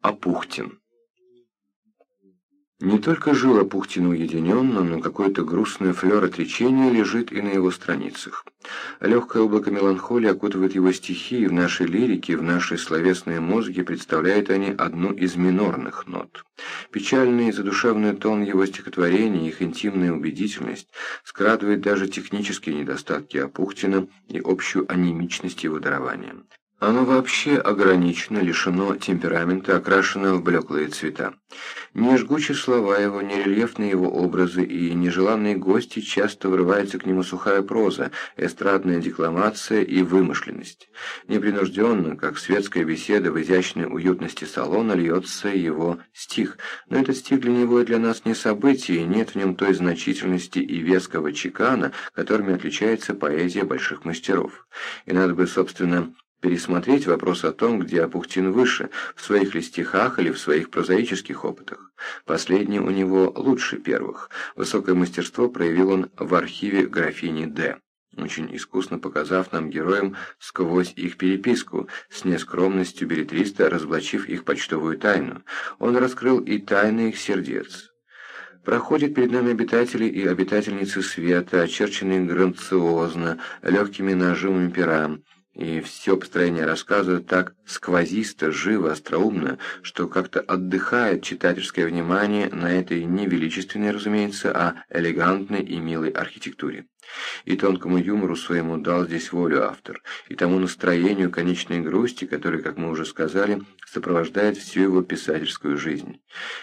Апухтин Не только жил Апухтин уединенно, но какой-то грустный флер отречения лежит и на его страницах. Легкое облако меланхолии окутывает его стихи, и в нашей лирике, в нашей словесной музыке представляют они одну из минорных нот. Печальный и задушевный тон его стихотворений, их интимная убедительность скрадывает даже технические недостатки Апухтина и общую анемичность его дарования. Оно вообще ограничено, лишено темперамента, окрашено в блеклые цвета. Не жгучие слова его, не рельефные его образы и нежеланные гости часто врывается к нему сухая проза, эстрадная декламация и вымышленность. Непринужденно, как светская беседа в изящной уютности салона, льется его стих. Но этот стих для него и для нас не событие, нет в нем той значительности и веского чекана, которыми отличается поэзия больших мастеров. И надо бы, собственно, пересмотреть вопрос о том, где Апухтин выше, в своих ли стихах или в своих прозаических опытах. Последний у него лучше первых. Высокое мастерство проявил он в архиве графини Д очень искусно показав нам героям сквозь их переписку, с нескромностью билетриста разоблачив их почтовую тайну. Он раскрыл и тайны их сердец. Проходят перед нами обитатели и обитательницы света, очерченные грациозно, легкими нажимами пера, и все построение рассказа так сквозисто, живо, остроумно, что как-то отдыхает читательское внимание на этой не величественной, разумеется, а элегантной и милой архитектуре. И тонкому юмору своему дал здесь волю автор, и тому настроению конечной грусти, которое, как мы уже сказали, сопровождает всю его писательскую жизнь.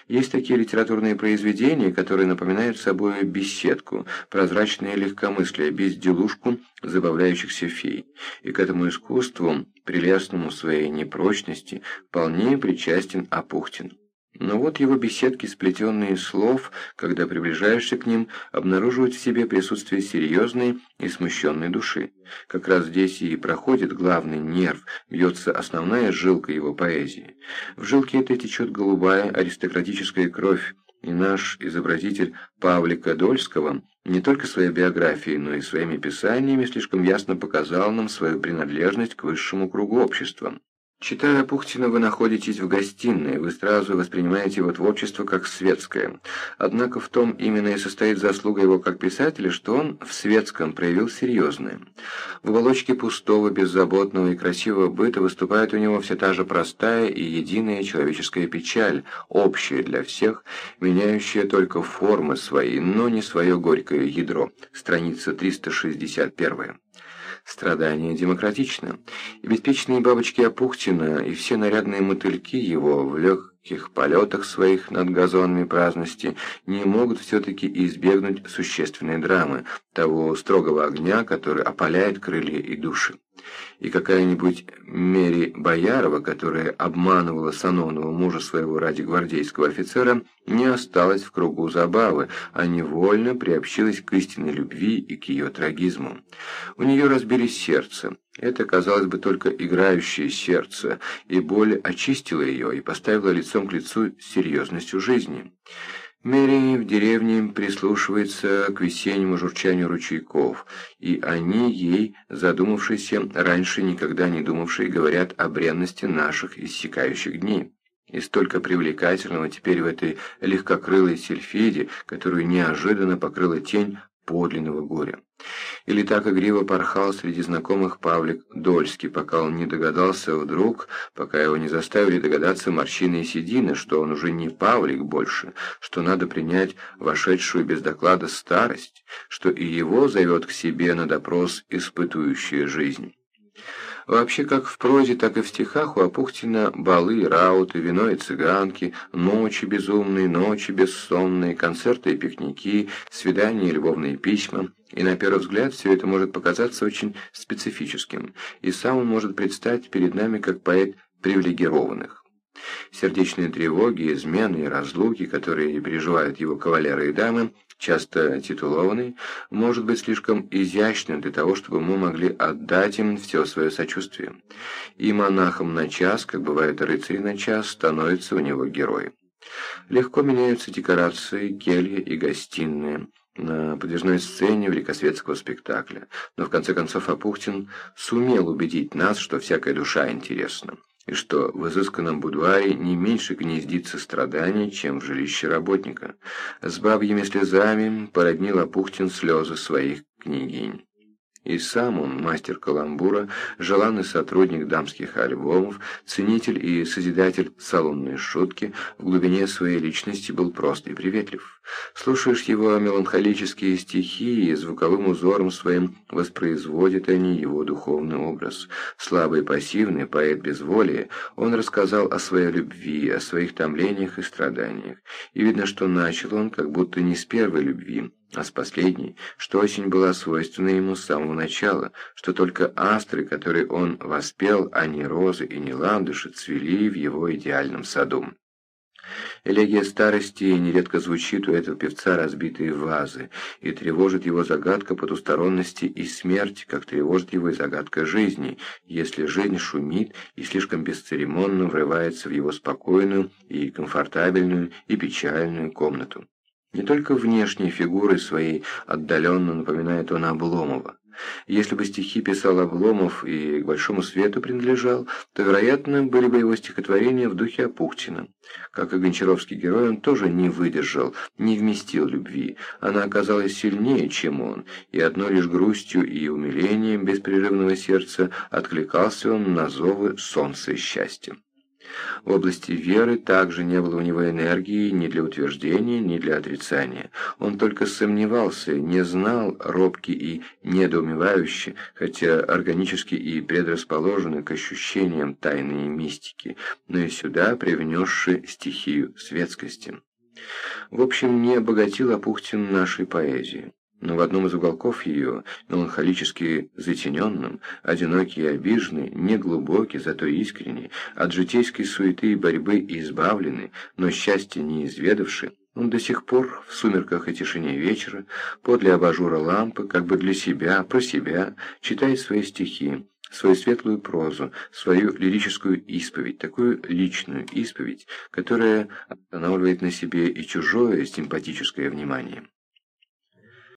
Есть такие литературные произведения, которые напоминают собой беседку, прозрачное легкомыслие, безделушку забавляющихся фей, и к этому искусству, прелестному своей непрочности, вполне причастен Апухтин. Но вот его беседки, сплетенные из слов, когда приближаешься к ним, обнаруживают в себе присутствие серьезной и смущенной души. Как раз здесь и проходит главный нерв, бьется основная жилка его поэзии. В жилке этой течет голубая аристократическая кровь, и наш изобразитель Павлика Дольского не только своей биографией, но и своими писаниями слишком ясно показал нам свою принадлежность к высшему кругу общества. Читая Пухтина, вы находитесь в гостиной, вы сразу воспринимаете его творчество как светское. Однако в том именно и состоит заслуга его как писателя, что он в светском проявил серьезное. В оболочке пустого, беззаботного и красивого быта выступает у него вся та же простая и единая человеческая печаль, общая для всех, меняющая только формы свои, но не свое горькое ядро. Страница 361. Страдание демократично, и беспечные бабочки Апухтина и все нарядные мотыльки его в легких полетах своих над газонами праздности не могут все-таки избегнуть существенной драмы, того строгого огня, который опаляет крылья и души и какая-нибудь Мери Боярова, которая обманывала Санонова, мужа своего ради гвардейского офицера, не осталась в кругу забавы, а невольно приобщилась к истинной любви и к ее трагизму. У нее разбили сердце. Это, казалось бы, только играющее сердце, и боль очистила ее и поставила лицом к лицу серьезностью жизни. Мэри в деревне прислушивается к весеннему журчанию ручейков, и они ей, задумавшиеся, раньше никогда не думавшие, говорят о бренности наших иссякающих дней. И столько привлекательного теперь в этой легкокрылой сельфиде, которую неожиданно покрыла тень подлинного горя. Или так игриво порхал среди знакомых Павлик Дольский, пока он не догадался вдруг, пока его не заставили догадаться морщины и седины, что он уже не Павлик больше, что надо принять вошедшую без доклада старость, что и его зовет к себе на допрос испытующая жизнь. Вообще, как в прозе, так и в стихах у Апухтина балы, рауты, вино и цыганки, ночи безумные, ночи бессонные, концерты и пикники, свидания и любовные письма. И на первый взгляд все это может показаться очень специфическим, и сам он может предстать перед нами как поэт привилегированных. Сердечные тревоги, измены и разлуки, которые переживают его кавалеры и дамы, часто титулованный, может быть слишком изящным для того, чтобы мы могли отдать им все свое сочувствие. И монахом на час, как бывает рыцарь на час, становится у него герой. Легко меняются декорации, кельи и гостиные на подвижной сцене великосветского спектакля, но в конце концов Апухтин сумел убедить нас, что всякая душа интересна. И что в изысканном будуаре не меньше гнездится страдания, чем в жилище работника. С бабьими слезами породнил Апухтин слезы своих княгинь. И сам он, мастер каламбура, желанный сотрудник дамских альбомов, ценитель и созидатель салонной шутки, в глубине своей личности был прост и приветлив. Слушаешь его меланхолические стихи, и звуковым узором своим воспроизводят они его духовный образ. Слабый пассивный поэт безволия, он рассказал о своей любви, о своих томлениях и страданиях. И видно, что начал он как будто не с первой любви, а с последней, что очень была свойственна ему с самого начала, что только астры, которые он воспел, а не розы и не ландыши, цвели в его идеальном саду. Элегия старости нередко звучит у этого певца разбитые вазы, и тревожит его загадка потусторонности и смерть, как тревожит его и загадка жизни, если жизнь шумит и слишком бесцеремонно врывается в его спокойную и комфортабельную и печальную комнату. Не только внешней фигурой своей отдаленно напоминает он Обломова. Если бы стихи писал Обломов и к большому свету принадлежал, то, вероятно, были бы его стихотворения в духе Апухтина. Как и Гончаровский герой, он тоже не выдержал, не вместил любви. Она оказалась сильнее, чем он, и одной лишь грустью и умилением беспрерывного сердца откликался он на зовы солнца и счастья. В области веры также не было у него энергии ни для утверждения, ни для отрицания. Он только сомневался, не знал, робкий и недоумевающий, хотя органически и предрасположенный к ощущениям тайны и мистики, но и сюда привнесший стихию светскости. В общем, не обогатил Апухтин нашей поэзии но в одном из уголков ее, меланхолически затененном, одинокий и обиженный, неглубокий, зато искренний, от житейской суеты и борьбы избавленный, но счастья не изведавший, он до сих пор в сумерках и тишине вечера, подле абажура лампы, как бы для себя, про себя, читает свои стихи, свою светлую прозу, свою лирическую исповедь, такую личную исповедь, которая останавливает на себе и чужое симпатическое внимание.